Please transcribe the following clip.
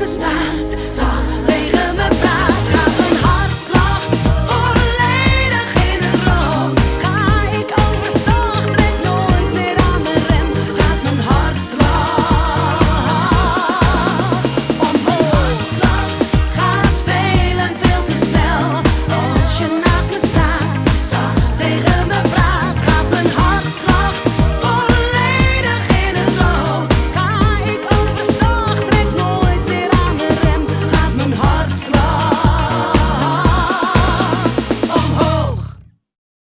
superstars.